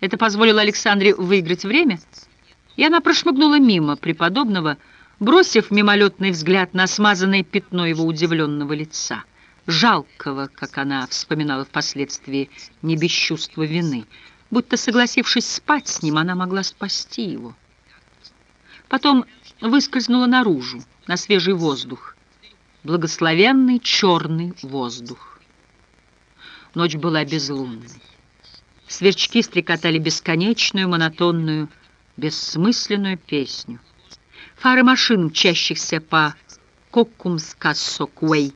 Это позволило Александре выиграть время, и она прошмыгнула мимо преподобного, бросив мимолетный взгляд на смазанное пятно его удивленного лица, жалкого, как она вспоминала впоследствии, не без чувства вины, будто, согласившись спать с ним, она могла спасти его. Потом выскользнула наружу, на свежий воздух, благословенный черный воздух. Ночь была безлунной. Сверчки стрекотали бесконечную, монотонную, бессмысленную песню. Фары машин, мчащихся по Коккумскассокуэй,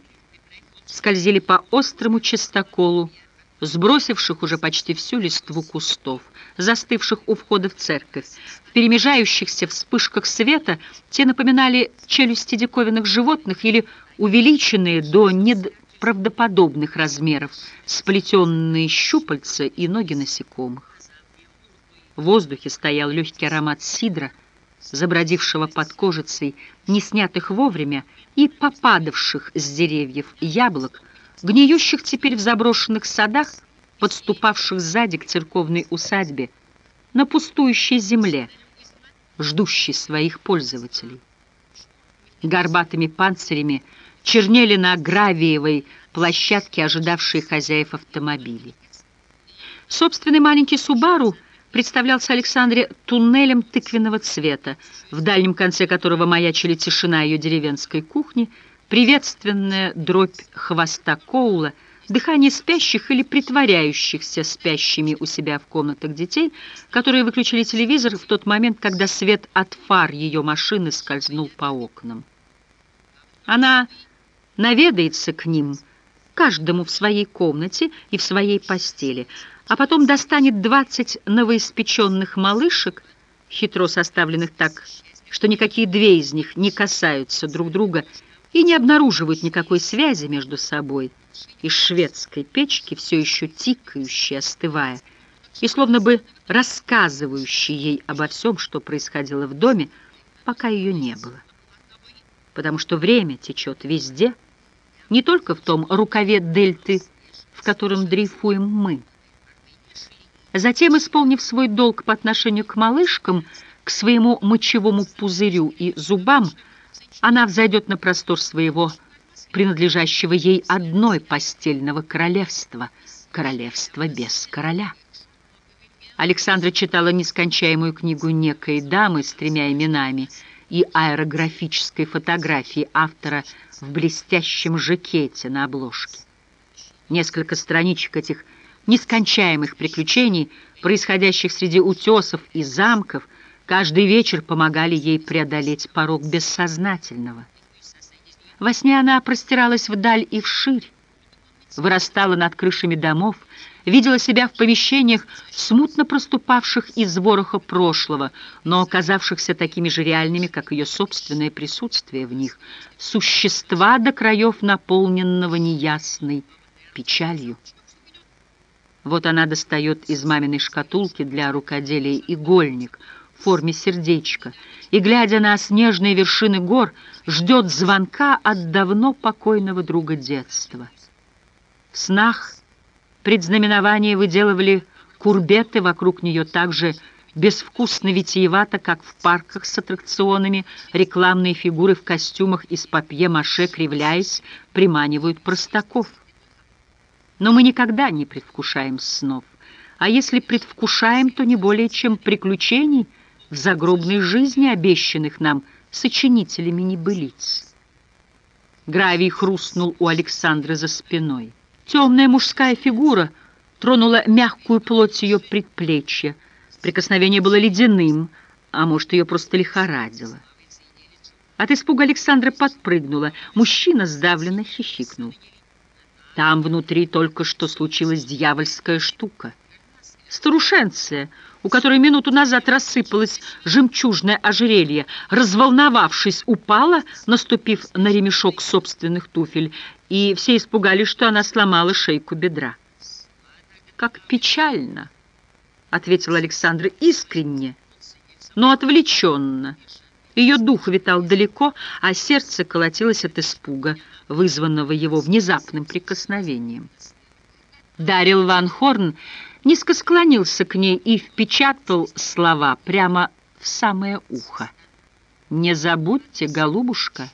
скользили по острому чистоколу, сбросивших уже почти всю листву кустов, застывших у входа в церковь. В перемежающихся вспышках света те напоминали челюсти диковинных животных или увеличенные до неправдоподобных размеров сплетенные щупальца и ноги насекомых. В воздухе стоял легкий аромат сидра, забродившего под кожицей, не снятых вовремя и попадавших с деревьев яблок, гниющих теперь в заброшенных садах, подступавших сзади к церковной усадьбе, на пустующей земле, ждущей своих пользователей. Горбатыми панцирями чернели на гравиевой площадке ожидавшие хозяев автомобилей. Собственный маленький «Субару» представлялся Александре туннелем тыквенного цвета, в дальнем конце которого маячили тишина ее деревенской кухни, приветственная дробь хвоста Коула, дыхание спящих или притворяющихся спящими у себя в комнатах детей, которые выключили телевизор в тот момент, когда свет от фар ее машины скользнул по окнам. Она наведается к ним, каждому в своей комнате и в своей постели – а потом достанет двадцать новоиспеченных малышек, хитро составленных так, что никакие две из них не касаются друг друга и не обнаруживают никакой связи между собой, из шведской печки, все еще тикающей, остывая, и словно бы рассказывающей ей обо всем, что происходило в доме, пока ее не было. Потому что время течет везде, не только в том рукаве дельты, в котором дрейфуем мы, Затем, исполнив свой долг по отношению к малышкам, к своему мочевому пузырю и зубам, она взойдет на простор своего, принадлежащего ей одной постельного королевства, королевства без короля. Александра читала нескончаемую книгу некой дамы с тремя именами и аэрографической фотографией автора в блестящем жакете на обложке. Несколько страничек этих нескончаемых приключений, происходящих среди утесов и замков, каждый вечер помогали ей преодолеть порог бессознательного. Во сне она простиралась вдаль и вширь, вырастала над крышами домов, видела себя в помещениях, смутно проступавших из вороха прошлого, но оказавшихся такими же реальными, как ее собственное присутствие в них, существа до краев наполненного неясной печалью. Вот она достает из маминой шкатулки для рукоделия игольник в форме сердечка и, глядя на снежные вершины гор, ждет звонка от давно покойного друга детства. В снах предзнаменования выделывали курбеты вокруг нее так же безвкусно витиевато, как в парках с аттракционами, рекламные фигуры в костюмах из папье-маше, кривляясь, приманивают простаков. Но мы никогда не предвкушаем снов, а если предвкушаем, то не более чем приключений в загробной жизни, обещанных нам сочинителями небылиц. Гравий хрустнул у Александры за спиной. Темная мужская фигура тронула мягкую плоть ее предплечья. Прикосновение было ледяным, а может, ее просто лихорадило. От испуга Александра подпрыгнула. Мужчина сдавленно хихикнул. Там внутри только что случилась дьявольская штука. Старушенция, у которой минуту назад рассыпалось жемчужное ожерелье, разволновавшись, упала, наступив на ремешок собственных туфель, и все испугались, что она сломала шейку бедра. «Как печально!» — ответил Александр искренне, но отвлеченно. Ее дух витал далеко, а сердце колотилось от испуга — вызванного его внезапным прикосновением. Дарил Ван Хорн низко склонился к ней и впечатал слова прямо в самое ухо. «Не забудьте, голубушка!»